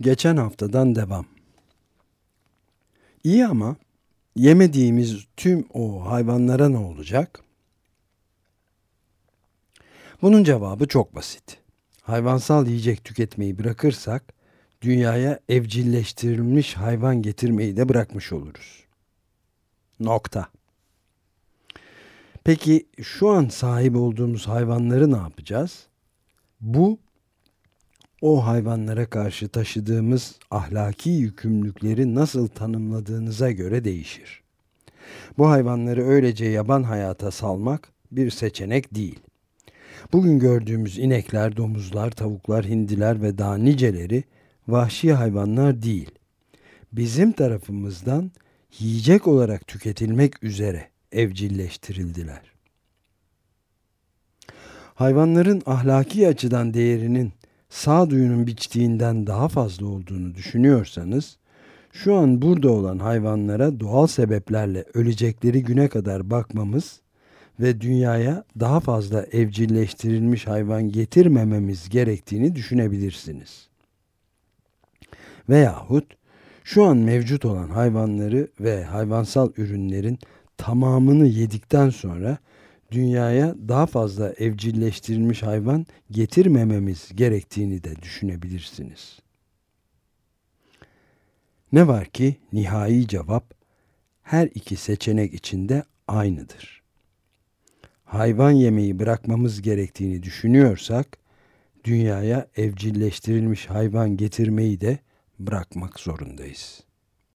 Geçen haftadan devam. İyi ama yemediğimiz tüm o hayvanlara ne olacak? Bunun cevabı çok basit. Hayvansal yiyecek tüketmeyi bırakırsak dünyaya evcilleştirilmiş hayvan getirmeyi de bırakmış oluruz. Nokta. Peki şu an sahip olduğumuz hayvanları ne yapacağız? Bu o hayvanlara karşı taşıdığımız ahlaki yükümlülükleri nasıl tanımladığınıza göre değişir. Bu hayvanları öylece yaban hayata salmak bir seçenek değil. Bugün gördüğümüz inekler, domuzlar, tavuklar, hindiler ve daha niceleri vahşi hayvanlar değil. Bizim tarafımızdan yiyecek olarak tüketilmek üzere evcilleştirildiler. Hayvanların ahlaki açıdan değerinin sağduyunun biçtiğinden daha fazla olduğunu düşünüyorsanız, şu an burada olan hayvanlara doğal sebeplerle ölecekleri güne kadar bakmamız ve dünyaya daha fazla evcilleştirilmiş hayvan getirmememiz gerektiğini düşünebilirsiniz. Veyahut şu an mevcut olan hayvanları ve hayvansal ürünlerin tamamını yedikten sonra dünyaya daha fazla evcilleştirilmiş hayvan getirmememiz gerektiğini de düşünebilirsiniz. Ne var ki nihai cevap her iki seçenek içinde aynıdır. Hayvan yemeği bırakmamız gerektiğini düşünüyorsak dünyaya evcilleştirilmiş hayvan getirmeyi de bırakmak zorundayız.